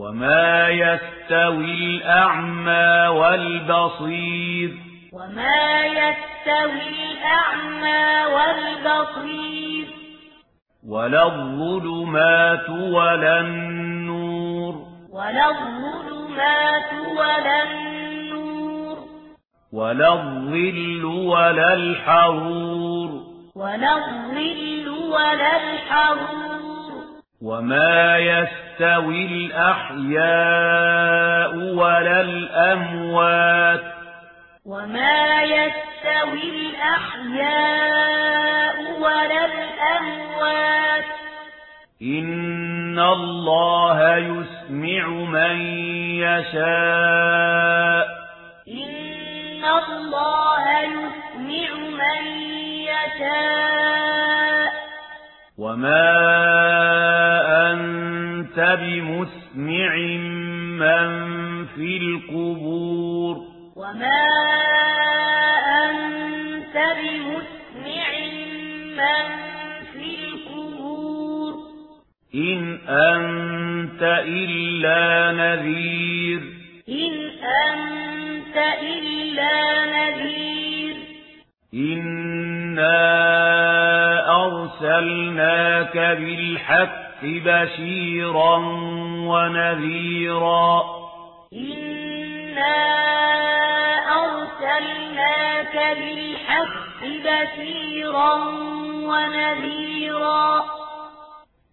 وما يستوي الأعمى والبصير وما يستوي الأعمى والبصير ولا الظلمات ولا النور ولا الظلمات ولا النور ولا الظل ولا الحرور ولا الظل ولا الحرور وما يستوي يستوي الأحياء ولا الأموات. وما يستوي الأحياء ولا الأموات. إن الله يسمع من يشاء. إن الله يسمع من يشاء. وما بمسمع من في القبور وما أنت بمسمع من في القبور إن أنت إلا نذير إن أنت إلا نذير إنا أرسلناك بالحق بشيرا ونذيرا إنا أرسلناك بالحق بشيرا ونذيرا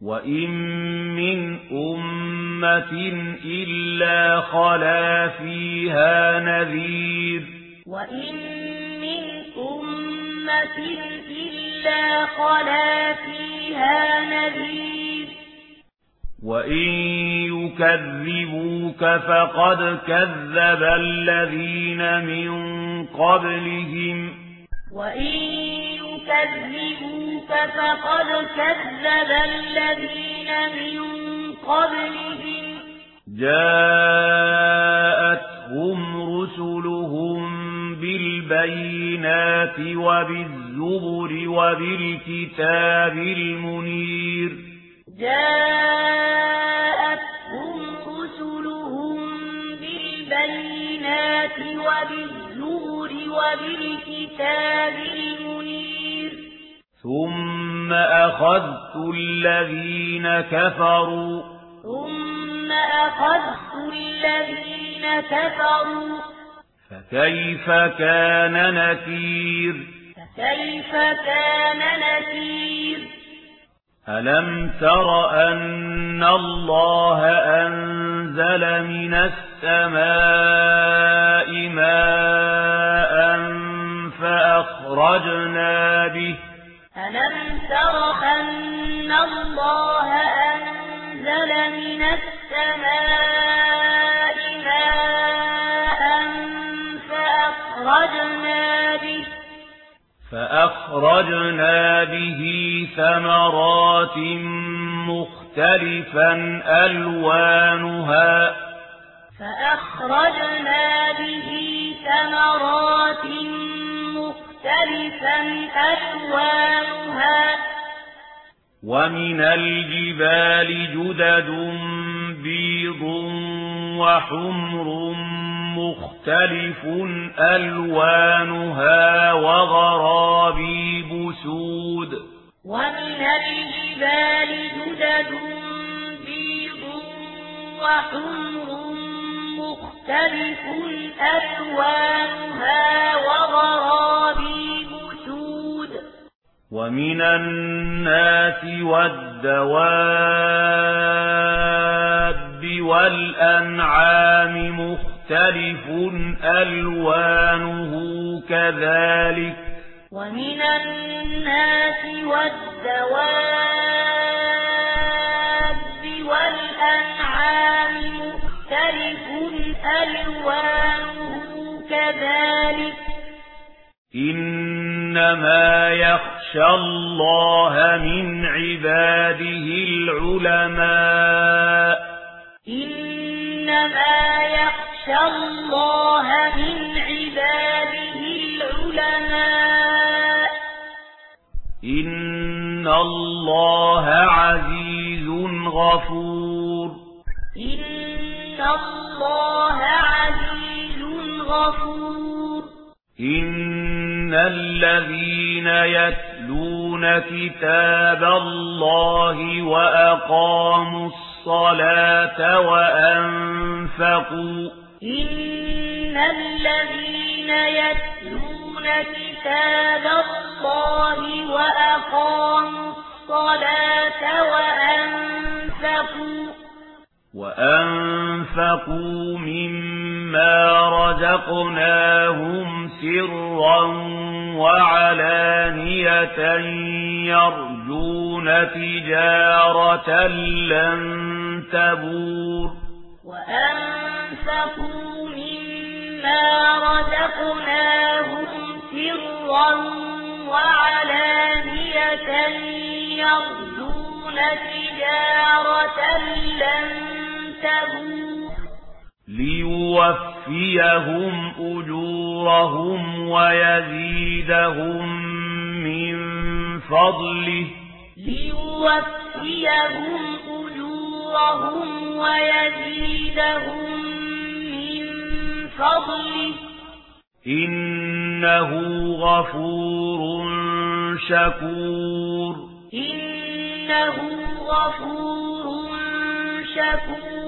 وَإِن مِّنْ أُمَّةٍ إِلَّا خَلَا فِيهَا نَذِيرٌ وَإِن مِّنْ أُمَّةٍ إلا نذير وإن يكذبوك فقد كذب الذين من قبلهم وإن يكذبوك فقد كذب الذين من قبلهم جاء بالبينات وبالزبر وبالكتاب المنير جاءتهم رسلهم بالبينات وبالزبر وبالكتاب المنير ثم أخذت الذين كفروا ثم أخذت الذين كفروا فكيف كان نكير فكيف كان نكير ألم تر أن الله أنزل من السماء ثمرات مختلفا ألوانها فأخرجنا به ثمرات مختلفا ألوانها ومن الجبال جدد بيض وحمر مختلف ألوانها وغرابيب سود ومن الجبال جدد بيض وحمر مختلف ألوانها وغرابي بسود ومن الناس والدواب والأنعام مختلف ألوانه كذلك ومن الناس والدواب والأنعام مختلف ألوانه كذلك. إنما يخشى الله من عباده العلماء. إنما يخشى الله من عباده العلماء. ان اللَّهَ عَزِيزٌ غفور ان اللَّهَ عَزِيزٌ غفور ان الذين يتلون كتاب الله واقاموا الصلاه وانفقوا ان الذين يتلون كتاب الله الله وأقاموا الصلاة وأنفقوا. وأنفقوا مما رزقناهم سرا وعلانية يرجون تجارة لن تبور. وأنفقوا مما رزقناهم سرا وعلانية يرجون تجارة لن تبور. ليوفيهم أجورهم ويزيدهم من فضله. ليوفيهم أجورهم ويزيدهم من فضله. إن إنه غفور شكور إنه غفور شكور